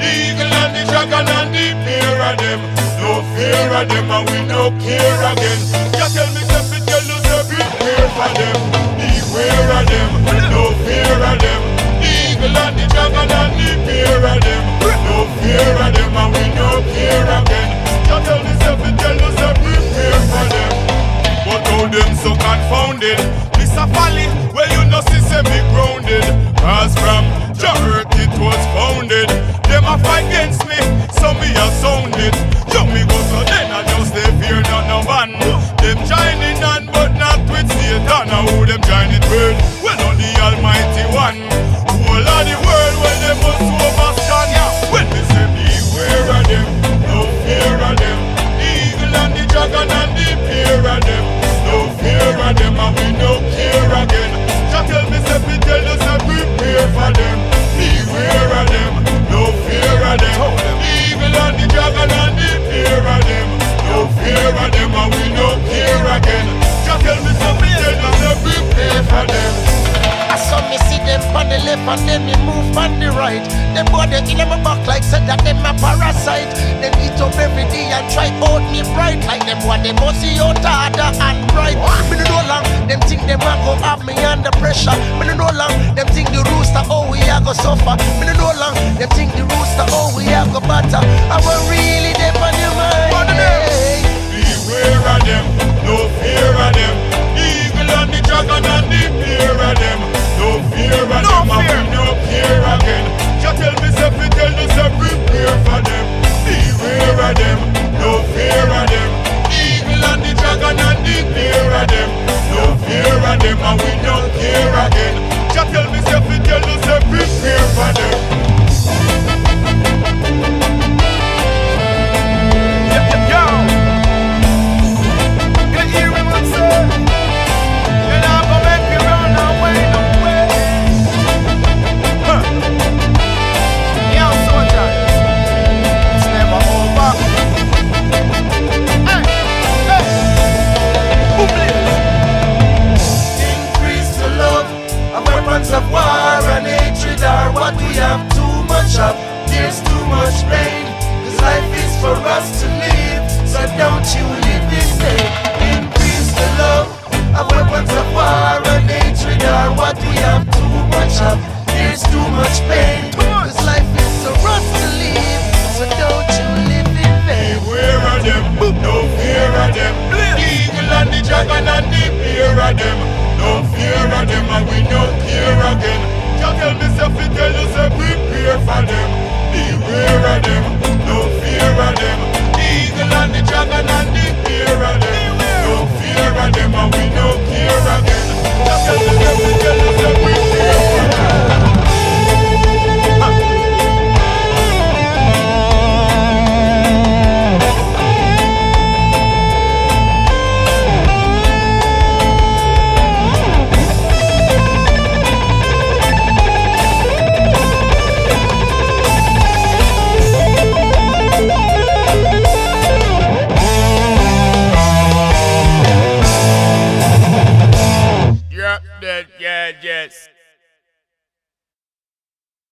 The eagle and the dragon and the pair of them. No fear of them and we no care again. Just tell me something, tell us to prepare for them. Beware of them, no fear of them. The eagle and the dragon and the pair of them. No fear of them and we no care again. Just tell me something, tell us to prepare for them. But how them so confounded? This a folly, well you know see me grounded. Cause from the earth it was founded. Them and then me move on the right. Them boy they in my back like said that them a parasite. Them eat up every day and try out me bright like them boy they must see out harder and bright. There's too much pain, cause life is for us to live, so don't you live in pain. Increase the love of weapons of war and hatred are what we have too much of. There's too much pain, cause life is for us to live, so don't you live in vain. Beware of them, no fear of them. The eagle and the dragon and the pair of them. No fear of them, and we no care again. Just tell me, tell us, say, prepare for them. Beware of them, no fear of them. The eagle and the dragon